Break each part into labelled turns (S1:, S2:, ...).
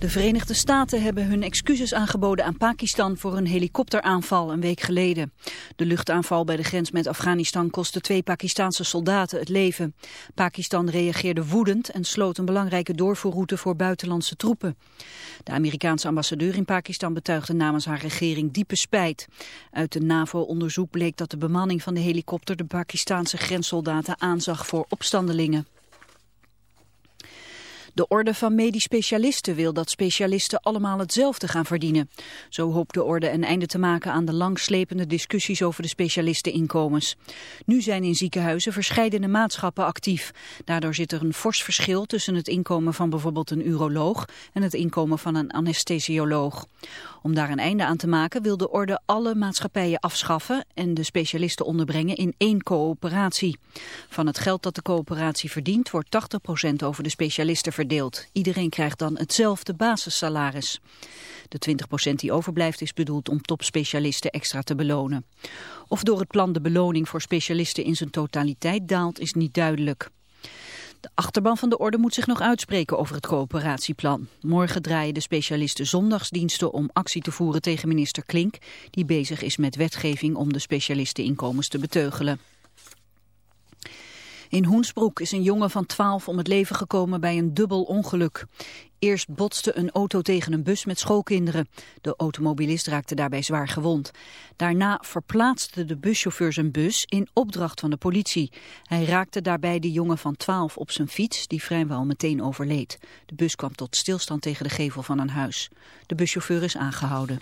S1: De Verenigde Staten hebben hun excuses aangeboden aan Pakistan voor een helikopteraanval een week geleden. De luchtaanval bij de grens met Afghanistan kostte twee Pakistanse soldaten het leven. Pakistan reageerde woedend en sloot een belangrijke doorvoerroute voor buitenlandse troepen. De Amerikaanse ambassadeur in Pakistan betuigde namens haar regering diepe spijt. Uit een NAVO-onderzoek bleek dat de bemanning van de helikopter de Pakistanse grenssoldaten aanzag voor opstandelingen. De orde van medisch specialisten wil dat specialisten allemaal hetzelfde gaan verdienen. Zo hoopt de orde een einde te maken aan de langslepende discussies over de specialisteninkomens. Nu zijn in ziekenhuizen verscheidene maatschappen actief. Daardoor zit er een fors verschil tussen het inkomen van bijvoorbeeld een uroloog en het inkomen van een anesthesioloog. Om daar een einde aan te maken wil de orde alle maatschappijen afschaffen en de specialisten onderbrengen in één coöperatie. Van het geld dat de coöperatie verdient wordt 80% over de specialisten verdeeld. Iedereen krijgt dan hetzelfde basissalaris. De 20% die overblijft is bedoeld om topspecialisten extra te belonen. Of door het plan de beloning voor specialisten in zijn totaliteit daalt is niet duidelijk. De achterban van de orde moet zich nog uitspreken over het coöperatieplan. Morgen draaien de specialisten zondagsdiensten om actie te voeren tegen minister Klink... die bezig is met wetgeving om de specialisteninkomens te beteugelen. In Hoensbroek is een jongen van 12 om het leven gekomen bij een dubbel ongeluk. Eerst botste een auto tegen een bus met schoolkinderen. De automobilist raakte daarbij zwaar gewond. Daarna verplaatste de buschauffeur zijn bus in opdracht van de politie. Hij raakte daarbij de jongen van 12 op zijn fiets, die vrijwel meteen overleed. De bus kwam tot stilstand tegen de gevel van een huis. De buschauffeur is aangehouden.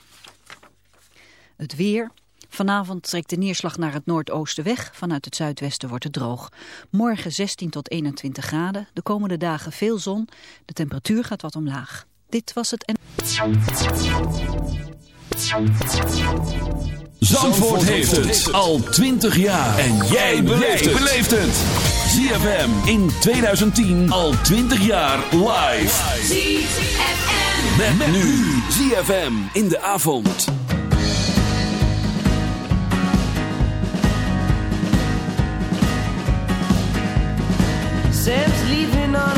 S1: Het weer... Vanavond trekt de neerslag naar het noordoosten weg. Vanuit het zuidwesten wordt het droog. Morgen 16 tot 21 graden. De komende dagen veel zon. De temperatuur gaat wat omlaag. Dit was het en...
S2: Zandvoort heeft het al 20 jaar. En jij beleeft het. ZFM in 2010 al 20 jaar live.
S3: ZFM.
S2: Met, nu ZFM in de avond.
S4: Sam's leaving on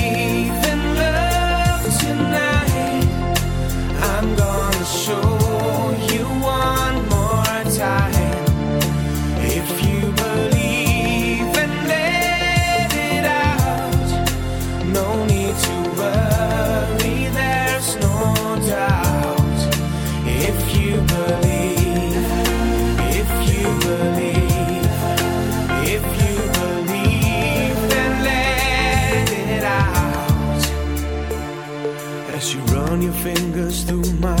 S5: show you one more time. If you believe and let it out, no need to worry, there's no doubt. If you believe, if you believe, if you believe, let it out. As you run your fingers through my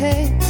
S6: hey.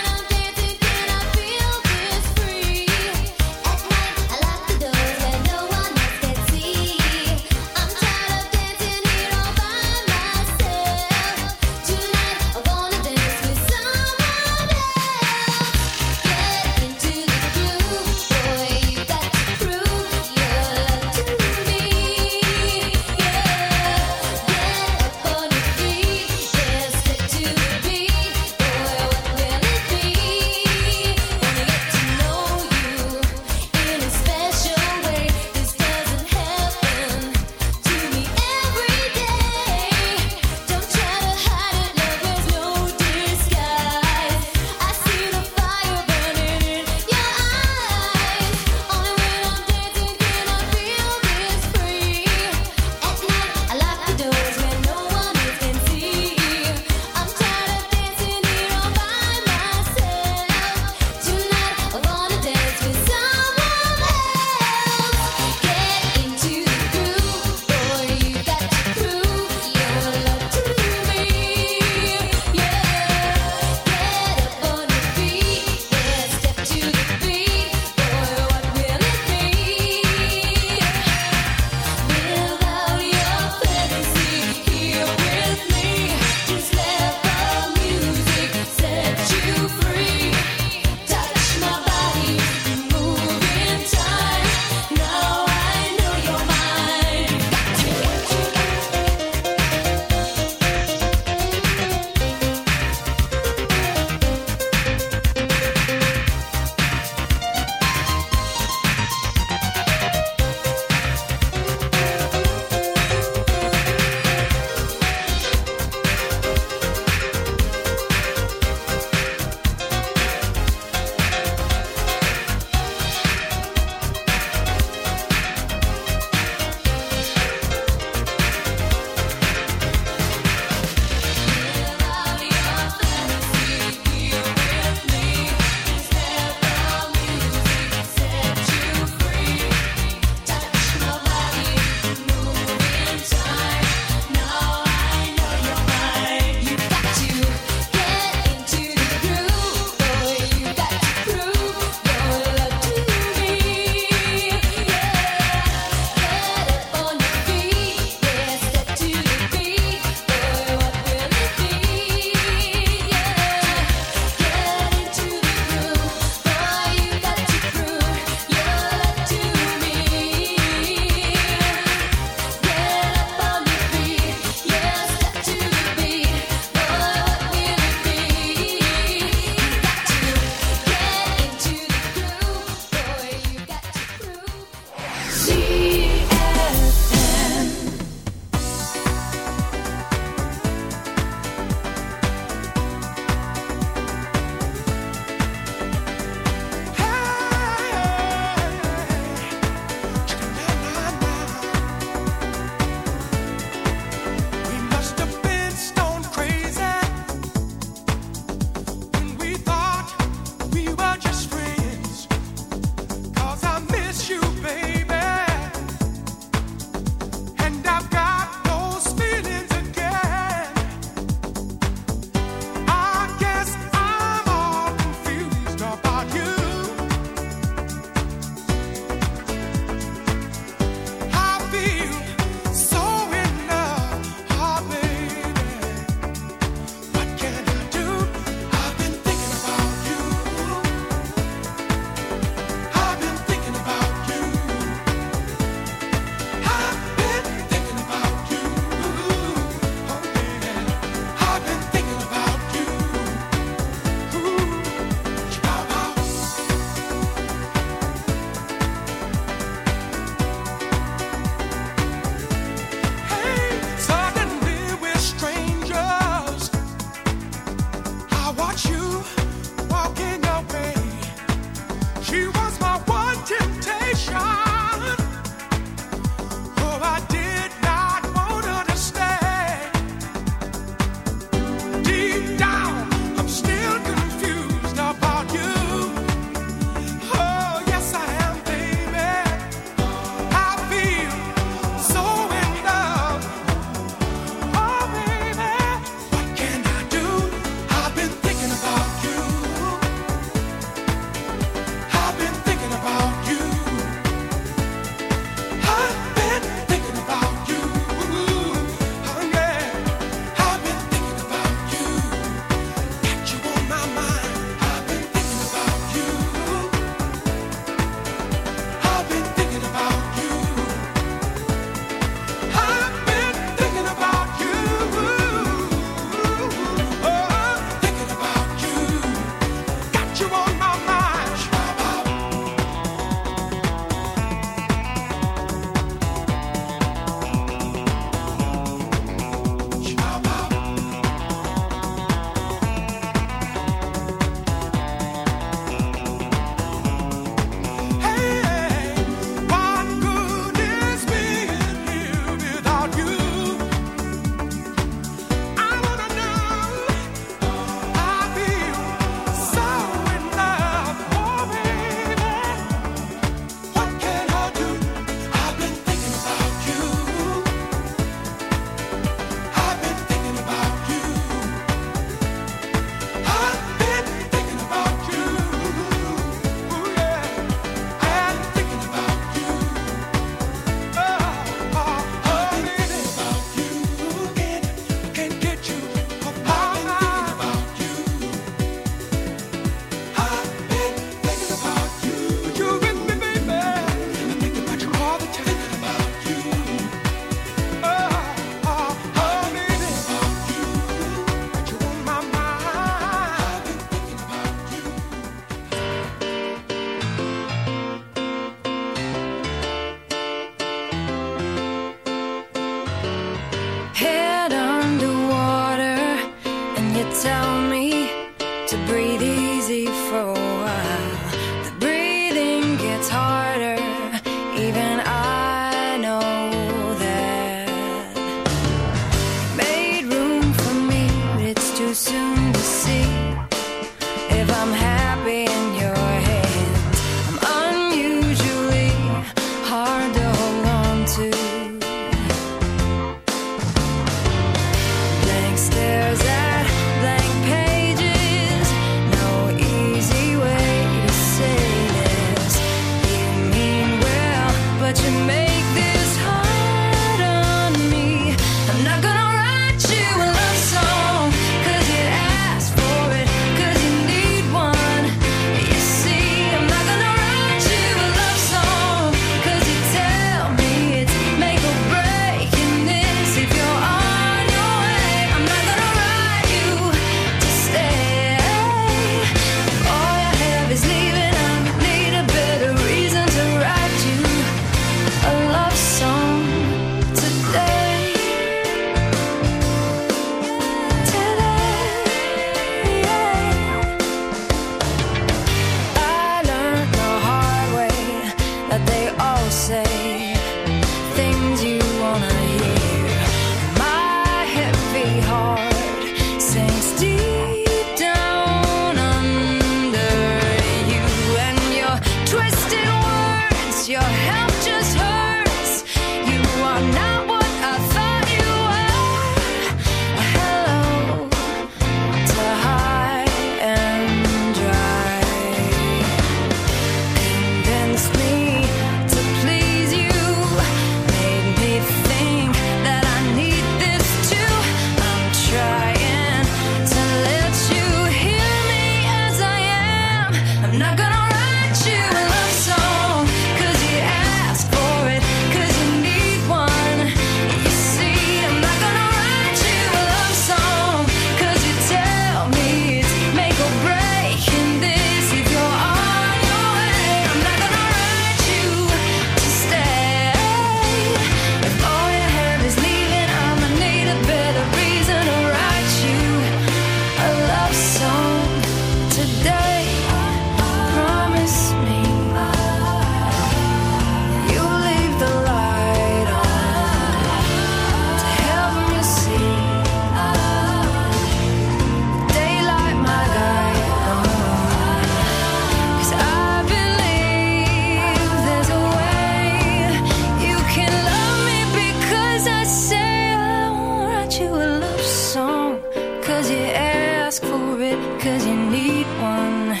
S5: it cause you need one.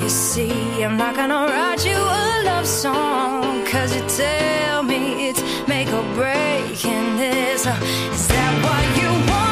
S5: You see, I'm not gonna write you a love song
S3: cause you tell me it's make or break in this. Is that what you want?